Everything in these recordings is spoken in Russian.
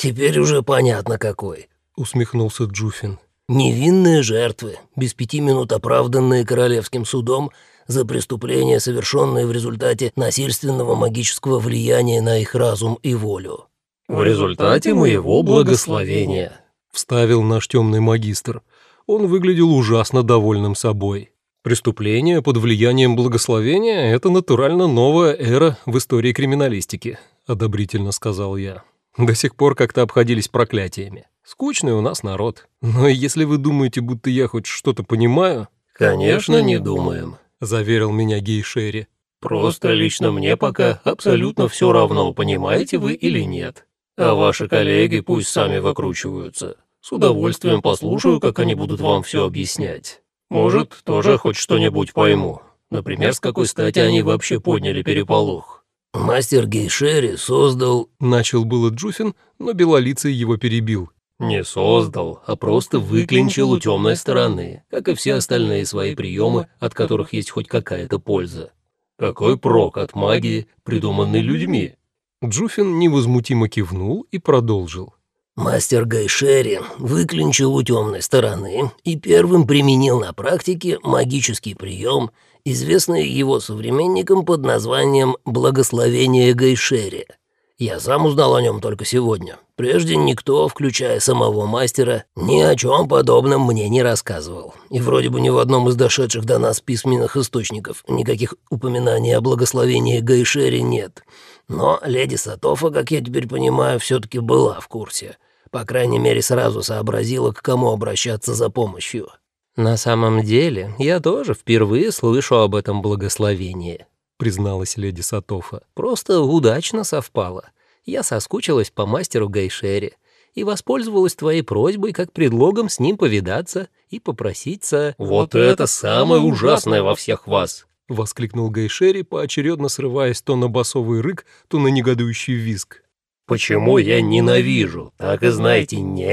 «Теперь уже понятно какой», — усмехнулся Джуфин. «Невинные жертвы, без пяти минут оправданные королевским судом за преступления, совершенные в результате насильственного магического влияния на их разум и волю». «В результате моего благословения», — вставил наш темный магистр. Он выглядел ужасно довольным собой. Преступление под влиянием благословения – это натурально новая эра в истории криминалистики, одобрительно сказал я. До сих пор как-то обходились проклятиями. Скучный у нас народ. Но если вы думаете, будто я хоть что-то понимаю... Конечно, не думаем, заверил меня Гейшери. Просто лично мне пока абсолютно все равно, понимаете вы или нет. А ваши коллеги пусть сами выкручиваются. С удовольствием послушаю, как они будут вам все объяснять. Может, тоже хоть что-нибудь пойму. Например, с какой стати они вообще подняли переполох. «Мастер Гейшери создал...» Начал было Джуфин, но Белолицый его перебил. «Не создал, а просто выклинчил у темной стороны, как и все остальные свои приемы, от которых есть хоть какая-то польза. Какой прок от магии, придуманной людьми?» Джуфин невозмутимо кивнул и продолжил. Мастер Гайшери выклинчил у темной стороны и первым применил на практике магический прием, известный его современникам под названием «благословение Гайшери». Я сам узнал о нем только сегодня. Прежде никто, включая самого мастера, ни о чем подобном мне не рассказывал. И вроде бы ни в одном из дошедших до нас письменных источников никаких упоминаний о благословении Гайшери нет. Но леди Сатофа, как я теперь понимаю, все таки была в курсе — по крайней мере, сразу сообразила, к кому обращаться за помощью. «На самом деле, я тоже впервые слышу об этом благословении», призналась леди Сатофа. «Просто удачно совпало. Я соскучилась по мастеру Гайшере и воспользовалась твоей просьбой как предлогом с ним повидаться и попроситься...» «Вот это самое ужасное во всех вас!» — воскликнул Гайшери, поочередно срываясь то на басовый рык, то на негодующий визг. Почему я ненавижу, так и знаете, ненавижу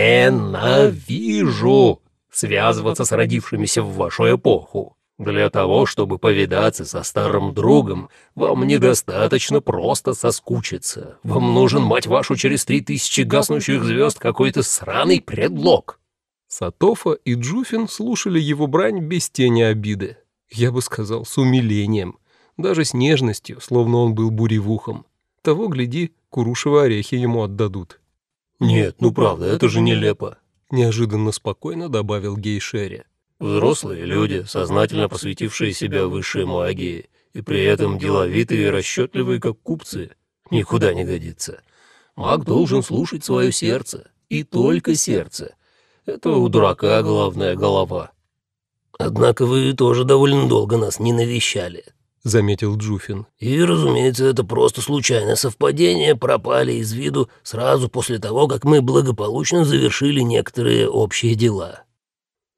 связываться с родившимися в вашу эпоху. Для того, чтобы повидаться со старым другом, вам недостаточно просто соскучиться. Вам нужен, мать вашу, через три тысячи гаснущих звезд какой-то сраный предлог». Сатофа и Джуфин слушали его брань без тени обиды. Я бы сказал, с умилением, даже с нежностью, словно он был буревухом. Того, гляди, курушевые орехи ему отдадут. «Нет, ну правда, это же нелепо», — неожиданно спокойно добавил Гейшери. «Взрослые люди, сознательно посвятившие себя высшей магии, и при этом деловитые и расчетливые, как купцы, никуда не годится. Маг должен слушать свое сердце, и только сердце. Это у дурака главная голова». «Однако вы тоже довольно долго нас не навещали», заметил Джуфин. «И, разумеется, это просто случайное совпадение, пропали из виду сразу после того, как мы благополучно завершили некоторые общие дела».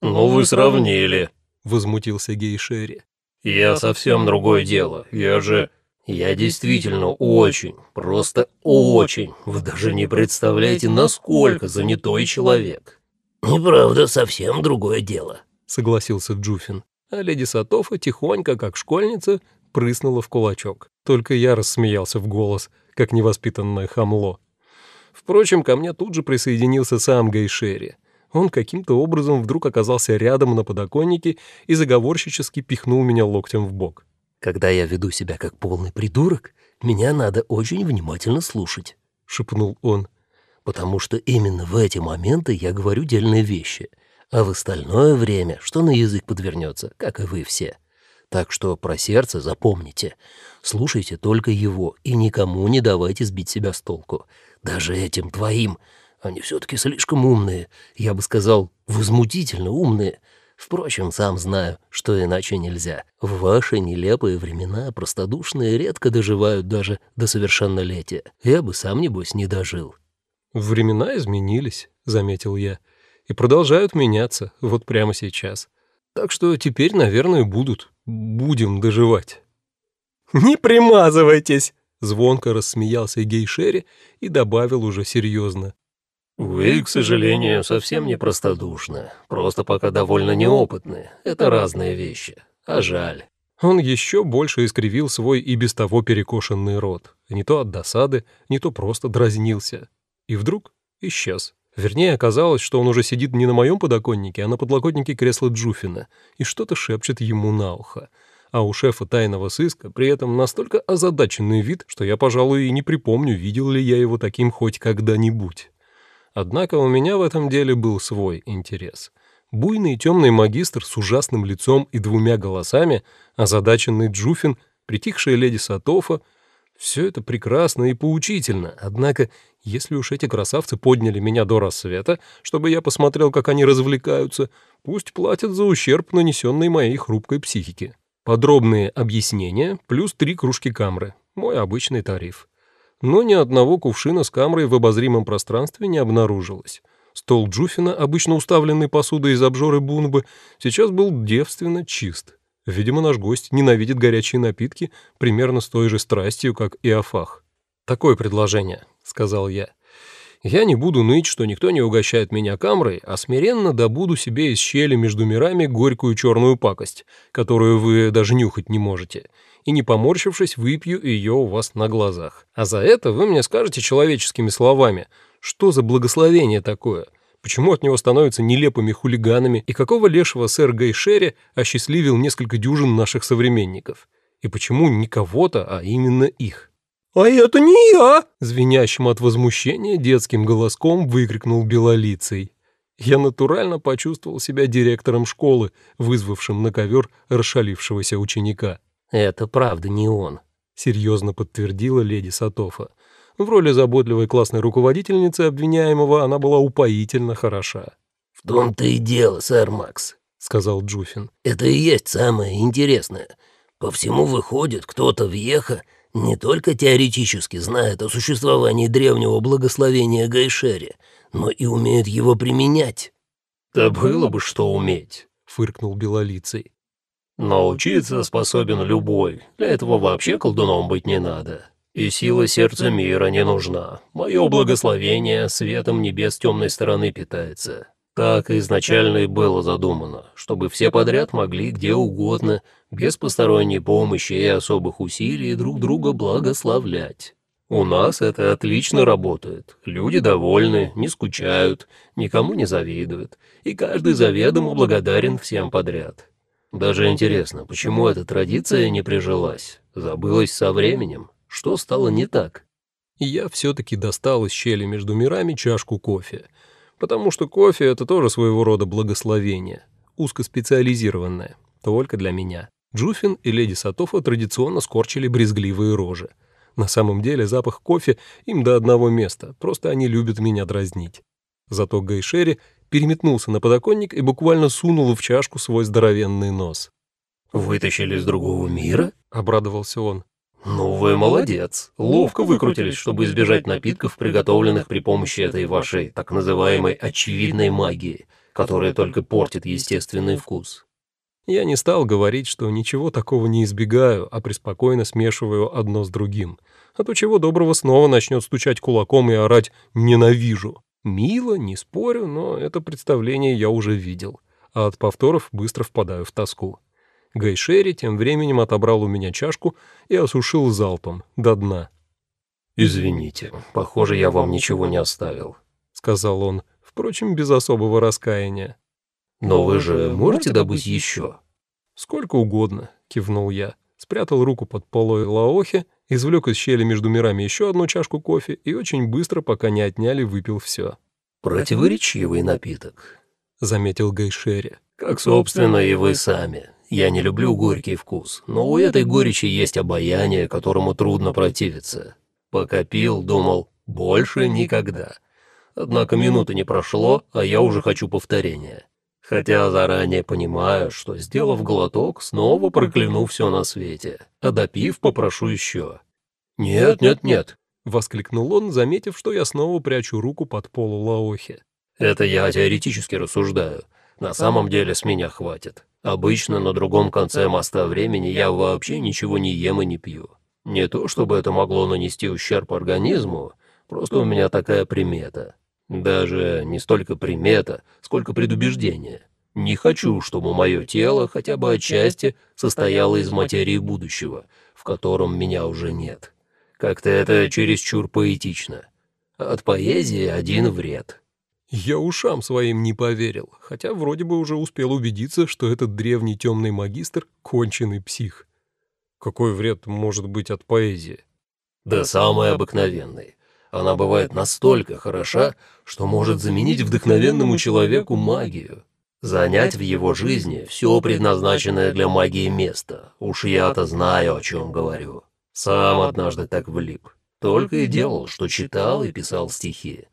«Ну вы сравнили», — возмутился Гейшери. «Я совсем другое дело. Я же... Я действительно очень, просто очень. Вы даже не представляете, насколько занятой человек». «Неправда, совсем другое дело», — согласился Джуфин. А леди Сатофа тихонько, как школьница, прыснула в кулачок. Только я рассмеялся в голос, как невоспитанное хамло. Впрочем, ко мне тут же присоединился сам Гайшери. Он каким-то образом вдруг оказался рядом на подоконнике и заговорщически пихнул меня локтем в бок. «Когда я веду себя как полный придурок, меня надо очень внимательно слушать», — шепнул он. «Потому что именно в эти моменты я говорю дельные вещи, а в остальное время, что на язык подвернется, как и вы все». Так что про сердце запомните. Слушайте только его и никому не давайте сбить себя с толку. Даже этим твоим. Они все-таки слишком умные. Я бы сказал, возмутительно умные. Впрочем, сам знаю, что иначе нельзя. В ваши нелепые времена простодушные редко доживают даже до совершеннолетия. Я бы сам, небось, не дожил. «Времена изменились», — заметил я, — «и продолжают меняться вот прямо сейчас. Так что теперь, наверное, будут будем доживать». «Не примазывайтесь!» — звонко рассмеялся Гейшери и добавил уже серьезно. «Вы, к сожалению, совсем не простодушны, просто пока довольно неопытны. Это разные вещи. А жаль». Он еще больше искривил свой и без того перекошенный рот. Не то от досады, не то просто дразнился. И вдруг Исчез. Вернее, оказалось, что он уже сидит не на моем подоконнике, а на подлокотнике кресла Джуфина и что-то шепчет ему на ухо. А у шефа тайного сыска при этом настолько озадаченный вид, что я, пожалуй, и не припомню, видел ли я его таким хоть когда-нибудь. Однако у меня в этом деле был свой интерес. Буйный темный магистр с ужасным лицом и двумя голосами, озадаченный Джуфин, притихшая леди Сатофа — все это прекрасно и поучительно, однако, если уж эти красавцы подняли меня до рассвета, чтобы я посмотрел, как они развлекаются, пусть платят за ущерб, нанесенный моей хрупкой психике. Подробные объяснения плюс три кружки камры. Мой обычный тариф. Но ни одного кувшина с камрой в обозримом пространстве не обнаружилось. Стол Джуфина, обычно уставленный посудой из обжоры бунбы, сейчас был девственно чист. Видимо, наш гость ненавидит горячие напитки примерно с той же страстью, как и Афах. «Такое предложение», — сказал я. «Я не буду ныть, что никто не угощает меня камрой, а смиренно добуду себе из щели между мирами горькую черную пакость, которую вы даже нюхать не можете, и, не поморщившись, выпью ее у вас на глазах. А за это вы мне скажете человеческими словами, что за благословение такое — Почему от него становятся нелепыми хулиганами, и какого лешего сэр Гайшери осчастливил несколько дюжин наших современников? И почему не кого-то, а именно их? «А это не я!» — звенящим от возмущения детским голоском выкрикнул белолицей. Я натурально почувствовал себя директором школы, вызвавшим на ковер расшалившегося ученика. «Это правда не он», — серьезно подтвердила леди Сатофа. В роли заботливой классной руководительницы обвиняемого она была упоительно хороша. «В том-то и дело, сэр Макс», — сказал Джуфин. «Это и есть самое интересное. По всему выходит, кто-то в Еха не только теоретически знает о существовании древнего благословения Гайшери, но и умеет его применять». «Да было бы что уметь», — фыркнул Белолицей. «Научиться способен любой. Для этого вообще колдуном быть не надо. И сила сердца мира не нужна. Мое благословение светом небес темной стороны питается. Так изначально и было задумано, чтобы все подряд могли где угодно, без посторонней помощи и особых усилий друг друга благословлять. У нас это отлично работает. Люди довольны, не скучают, никому не завидуют, и каждый заведомо благодарен всем подряд. Даже интересно, почему эта традиция не прижилась, забылась со временем? Что стало не так? я все-таки достал из щели между мирами чашку кофе, потому что кофе — это тоже своего рода благословение, узкоспециализированное, только для меня. Джуфин и леди Сатофа традиционно скорчили брезгливые рожи. На самом деле запах кофе им до одного места, просто они любят меня дразнить. Зато Гайшери переметнулся на подоконник и буквально сунул в чашку свой здоровенный нос. «Вытащили из другого мира?» — обрадовался он. «Ну вы молодец. Ловко выкрутились, чтобы избежать напитков, приготовленных при помощи этой вашей так называемой очевидной магии, которая только портит естественный вкус». Я не стал говорить, что ничего такого не избегаю, а преспокойно смешиваю одно с другим. А то чего доброго снова начнет стучать кулаком и орать «ненавижу». Мило, не спорю, но это представление я уже видел, а от повторов быстро впадаю в тоску. Гайшери тем временем отобрал у меня чашку и осушил залпом до дна. «Извините, похоже, я вам ничего не оставил», — сказал он, впрочем, без особого раскаяния. «Но вы же можете добыть еще?» «Сколько угодно», — кивнул я, спрятал руку под полой лаохи, извлек из щели между мирами еще одну чашку кофе и очень быстро, пока не отняли, выпил все. «Противоречивый напиток», — заметил Гайшери. «Как, собственно, и вы сами. Я не люблю горький вкус, но у этой горечи есть обаяние, которому трудно противиться. Пока пил, думал, больше никогда. Однако минуты не прошло, а я уже хочу повторения. Хотя заранее понимаю, что, сделав глоток, снова прокляну все на свете, а допив, попрошу еще. «Нет, нет, нет», — воскликнул он, заметив, что я снова прячу руку под полу лаохи. «Это я теоретически рассуждаю. На самом деле с меня хватит. Обычно на другом конце моста времени я вообще ничего не ем и не пью. Не то чтобы это могло нанести ущерб организму, просто у меня такая примета. Даже не столько примета, сколько предубеждение. Не хочу, чтобы мое тело хотя бы отчасти состояло из материи будущего, в котором меня уже нет. Как-то это чересчур поэтично. От поэзии один вред». Я ушам своим не поверил, хотя вроде бы уже успел убедиться, что этот древний темный магистр — конченый псих. Какой вред может быть от поэзии? Да самый обыкновенный. Она бывает настолько хороша, что может заменить вдохновенному человеку магию. Занять в его жизни все предназначенное для магии место. Уж я-то знаю, о чем говорю. Сам однажды так влип. Только и делал, что читал и писал стихи.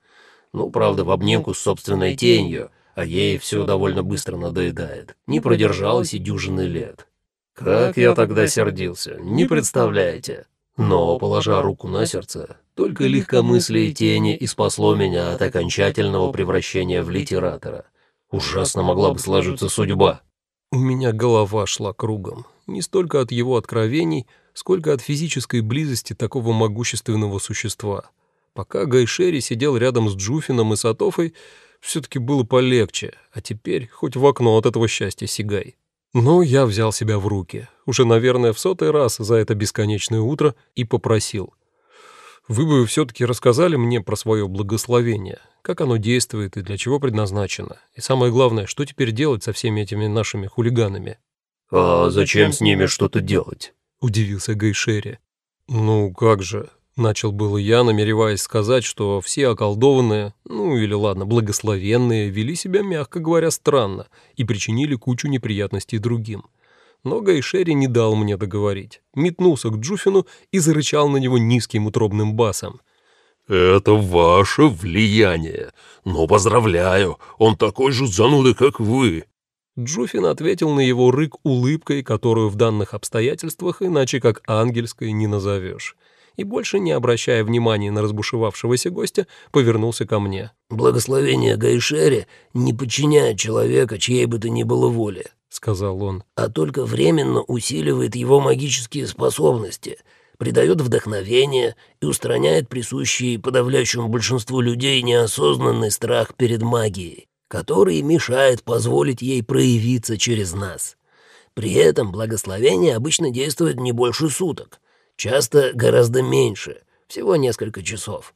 Ну, правда, в обнимку с собственной тенью, а ей все довольно быстро надоедает. Не продержалась и дюжины лет. Как я тогда сердился, не представляете. Но, положа руку на сердце, только легкомыслие тени и спасло меня от окончательного превращения в литератора. Ужасно могла бы сложиться судьба. У меня голова шла кругом. Не столько от его откровений, сколько от физической близости такого могущественного существа. Пока Гайшери сидел рядом с Джуфином и Сатофой, все-таки было полегче, а теперь хоть в окно от этого счастья сигай. Но я взял себя в руки, уже, наверное, в сотый раз за это бесконечное утро, и попросил. «Вы бы все-таки рассказали мне про свое благословение, как оно действует и для чего предназначено, и самое главное, что теперь делать со всеми этими нашими хулиганами?» «А зачем с ними что-то делать?» — удивился Гайшери. «Ну, как же, Начал было я, намереваясь сказать, что все околдованные, ну или ладно, благословенные, вели себя, мягко говоря, странно и причинили кучу неприятностей другим. Но Гайшери не дал мне договорить. Метнулся к Джуфину и зарычал на него низким утробным басом. «Это ваше влияние. Но поздравляю, он такой же зануда, как вы». Джуфин ответил на его рык улыбкой, которую в данных обстоятельствах иначе как ангельской не назовешь и, больше не обращая внимания на разбушевавшегося гостя, повернулся ко мне. «Благословение Гайшери не подчиняет человека, чьей бы то ни было воле», — сказал он, «а только временно усиливает его магические способности, придает вдохновение и устраняет присущий подавляющему большинству людей неосознанный страх перед магией, который мешает позволить ей проявиться через нас». При этом благословение обычно действует не больше суток, часто гораздо меньше, всего несколько часов,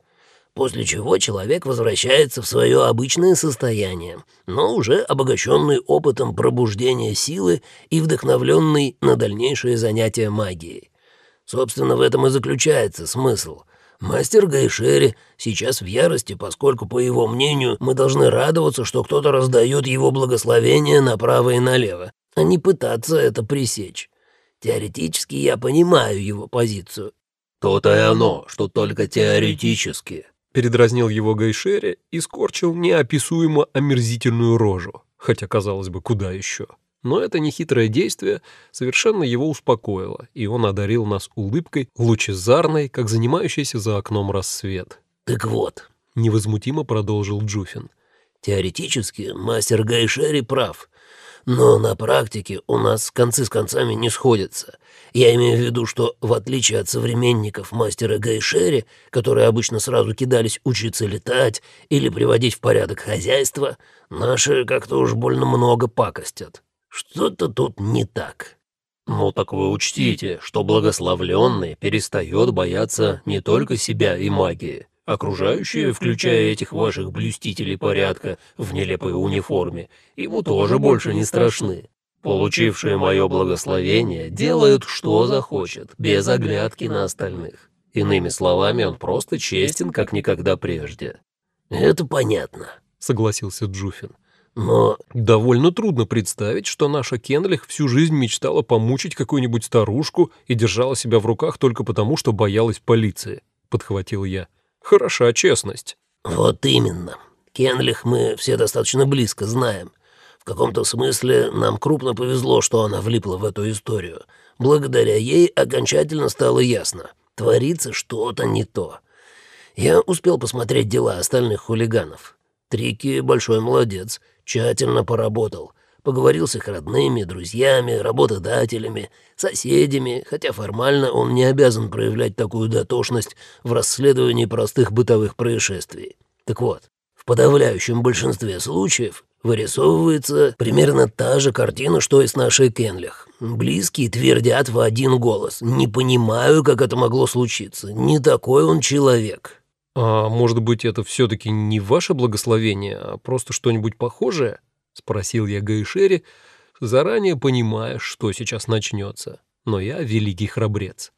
после чего человек возвращается в свое обычное состояние, но уже обогащенный опытом пробуждения силы и вдохновленный на дальнейшие занятия магией. Собственно, в этом и заключается смысл. Мастер Гайшери сейчас в ярости, поскольку, по его мнению, мы должны радоваться, что кто-то раздает его благословение направо и налево, а не пытаться это пресечь. Теоретически я понимаю его позицию». «То-то и оно, что только теоретически», — передразнил его Гайшери и скорчил неописуемо омерзительную рожу, хотя, казалось бы, куда еще. Но это нехитрое действие совершенно его успокоило, и он одарил нас улыбкой, лучезарной, как занимающийся за окном рассвет. «Так вот», — невозмутимо продолжил Джуфин, — «теоретически мастер Гайшери прав. Но на практике у нас концы с концами не сходятся. Я имею в виду, что в отличие от современников мастера Гайшери, которые обычно сразу кидались учиться летать или приводить в порядок хозяйство, наши как-то уж больно много пакостят. Что-то тут не так. Ну так вы учтите, что благословленный перестает бояться не только себя и магии, Окружающие, включая этих ваших блюстителей порядка в нелепой униформе, ему тоже больше не страшны. Получившие мое благословение делают, что захочет, без оглядки на остальных. Иными словами, он просто честен, как никогда прежде». «Это понятно», — согласился Джуфин. «Но довольно трудно представить, что наша Кенлих всю жизнь мечтала помучить какую-нибудь старушку и держала себя в руках только потому, что боялась полиции», — подхватил я. Хороша честность». «Вот именно. Кенлих мы все достаточно близко знаем. В каком-то смысле нам крупно повезло, что она влипла в эту историю. Благодаря ей окончательно стало ясно. Творится что-то не то. Я успел посмотреть дела остальных хулиганов. Трики большой молодец, тщательно поработал поговорил с их родными, друзьями, работодателями, соседями, хотя формально он не обязан проявлять такую дотошность в расследовании простых бытовых происшествий. Так вот, в подавляющем большинстве случаев вырисовывается примерно та же картина, что и с нашей Кенлих. Близкие твердят в один голос «Не понимаю, как это могло случиться. Не такой он человек». «А может быть, это все-таки не ваше благословение, а просто что-нибудь похожее?» — спросил я Гаишери, заранее понимая, что сейчас начнется. Но я великий храбрец.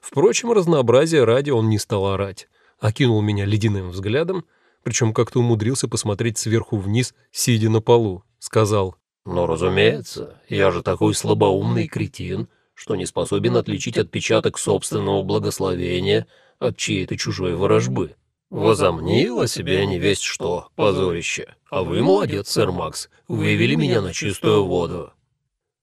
Впрочем, разнообразие ради он не стал орать, окинул меня ледяным взглядом, причем как-то умудрился посмотреть сверху вниз, сидя на полу. Сказал, «Ну, разумеется, я же такой слабоумный кретин, что не способен отличить отпечаток собственного благословения от чьей-то чужой ворожбы. Возомнил о себе не весть что, позорище. А вы молодец, сэр Макс, вывели меня на чистую воду».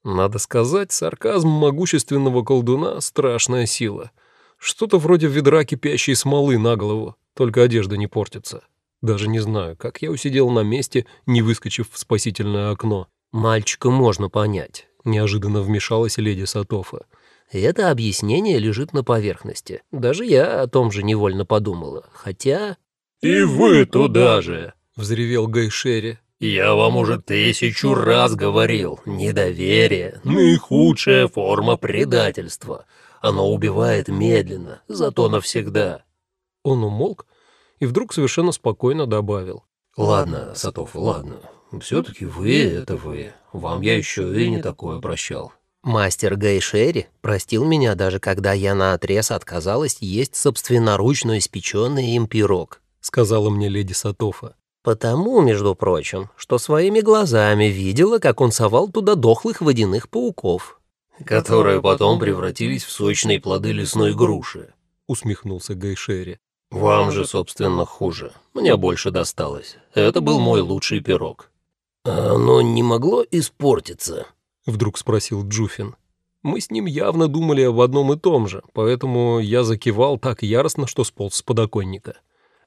Надо сказать, сарказм могущественного колдуна — страшная сила. Что-то вроде ведра кипящей смолы на голову, только одежда не портится. Даже не знаю, как я усидел на месте, не выскочив в спасительное окно. «Мальчика можно понять», — неожиданно вмешалась леди Сатофа. Это объяснение лежит на поверхности. Даже я о том же невольно подумала. Хотя... «И вы туда же!» — взревел Гайшери. «Я вам уже тысячу раз говорил, недоверие — наихудшая форма предательства. Оно убивает медленно, зато навсегда». Он умолк и вдруг совершенно спокойно добавил. «Ладно, Сатов, ладно. Все-таки вы — это вы. Вам я еще и не такое прощал. Мастер Гайшери простил меня даже когда я наотрез отказалась есть собственноручно испеченный им пирог, сказала мне леди Сатофа. Потому, между прочим, что своими глазами видела, как он совал туда дохлых водяных пауков. «Которые потом превратились в сочные плоды лесной груши», — усмехнулся Гайшери. «Вам же, собственно, хуже. Мне больше досталось. Это был мой лучший пирог». «А оно не могло испортиться?» — вдруг спросил Джуфин. Мы с ним явно думали об одном и том же, поэтому я закивал так яростно, что сполз с подоконника.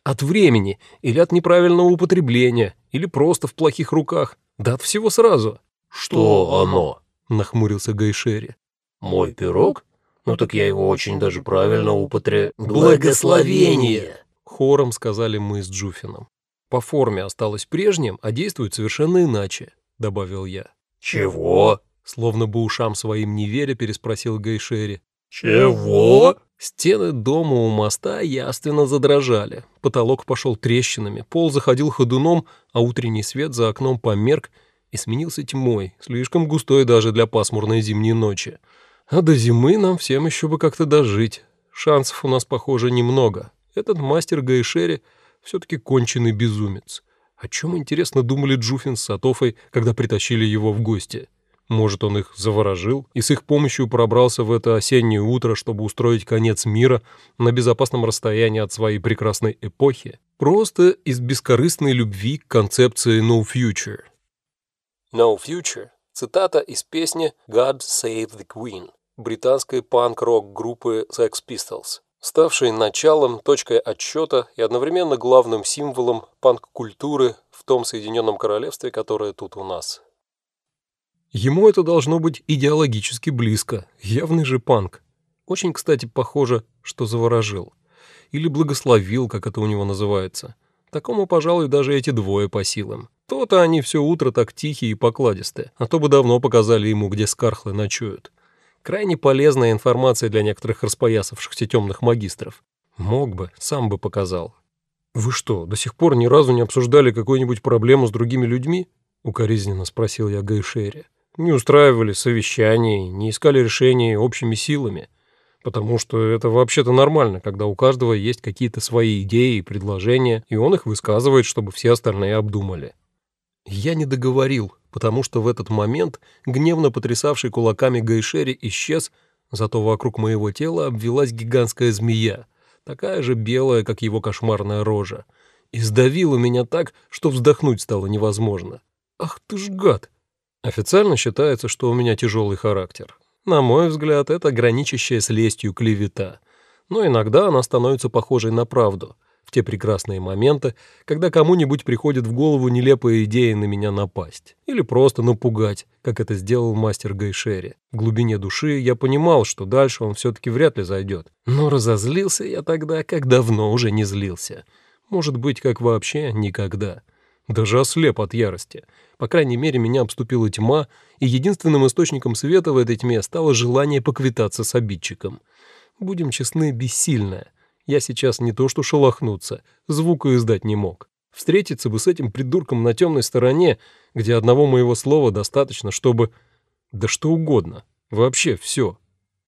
От времени, или от неправильного употребления, или просто в плохих руках, да от всего сразу. «Что оно?» — нахмурился Гайшери. «Мой пирог? Ну так я его очень даже правильно употреб...» «Благословение!» — хором сказали мы с Джуфином. «По форме осталось прежним, а действует совершенно иначе», — добавил я. «Чего?» Словно бы ушам своим не веря, переспросил Гайшери. «Чего?» Стены дома у моста явственно задрожали. Потолок пошел трещинами, пол заходил ходуном, а утренний свет за окном померк и сменился тьмой, слишком густой даже для пасмурной зимней ночи. А до зимы нам всем еще бы как-то дожить. Шансов у нас, похоже, немного. Этот мастер Гайшери все-таки конченый безумец. О чем, интересно, думали Джуфин с Сатофой, когда притащили его в гости? Может, он их заворожил и с их помощью пробрался в это осеннее утро, чтобы устроить конец мира на безопасном расстоянии от своей прекрасной эпохи? Просто из бескорыстной любви к концепции «no future». «No future» — цитата из песни «God Save the Queen» британской панк-рок группы Sex Pistols ставший началом, точкой отсчета и одновременно главным символом панк-культуры в том Соединенном Королевстве, которое тут у нас. Ему это должно быть идеологически близко, явный же панк. Очень, кстати, похоже, что заворожил. Или благословил, как это у него называется. Такому, пожалуй, даже эти двое по силам. То-то они все утро так тихие и покладистые, а то бы давно показали ему, где скархлы ночуют. Крайне полезная информация для некоторых распоясавшихся темных магистров. Мог бы, сам бы показал. «Вы что, до сих пор ни разу не обсуждали какую-нибудь проблему с другими людьми?» — укоризненно спросил я Гайшери. «Не устраивали совещаний, не искали решений общими силами, потому что это вообще-то нормально, когда у каждого есть какие-то свои идеи и предложения, и он их высказывает, чтобы все остальные обдумали». Я не договорил, потому что в этот момент гневно потрясавший кулаками Гайшери исчез, зато вокруг моего тела обвелась гигантская змея, такая же белая, как его кошмарная рожа, и сдавила меня так, что вздохнуть стало невозможно. Ах ты ж гад! Официально считается, что у меня тяжелый характер. На мой взгляд, это граничащая с лестью клевета. Но иногда она становится похожей на правду, те прекрасные моменты, когда кому-нибудь приходит в голову нелепая идея на меня напасть. Или просто напугать, как это сделал мастер Гайшери. В глубине души я понимал, что дальше он все-таки вряд ли зайдет. Но разозлился я тогда, как давно уже не злился. Может быть, как вообще никогда. Даже ослеп от ярости. По крайней мере, меня обступила тьма, и единственным источником света в этой тьме стало желание поквитаться с обидчиком. Будем честны, бессильное Я сейчас не то что шелохнуться, звука издать не мог. Встретиться бы с этим придурком на темной стороне, где одного моего слова достаточно, чтобы... Да что угодно. Вообще все.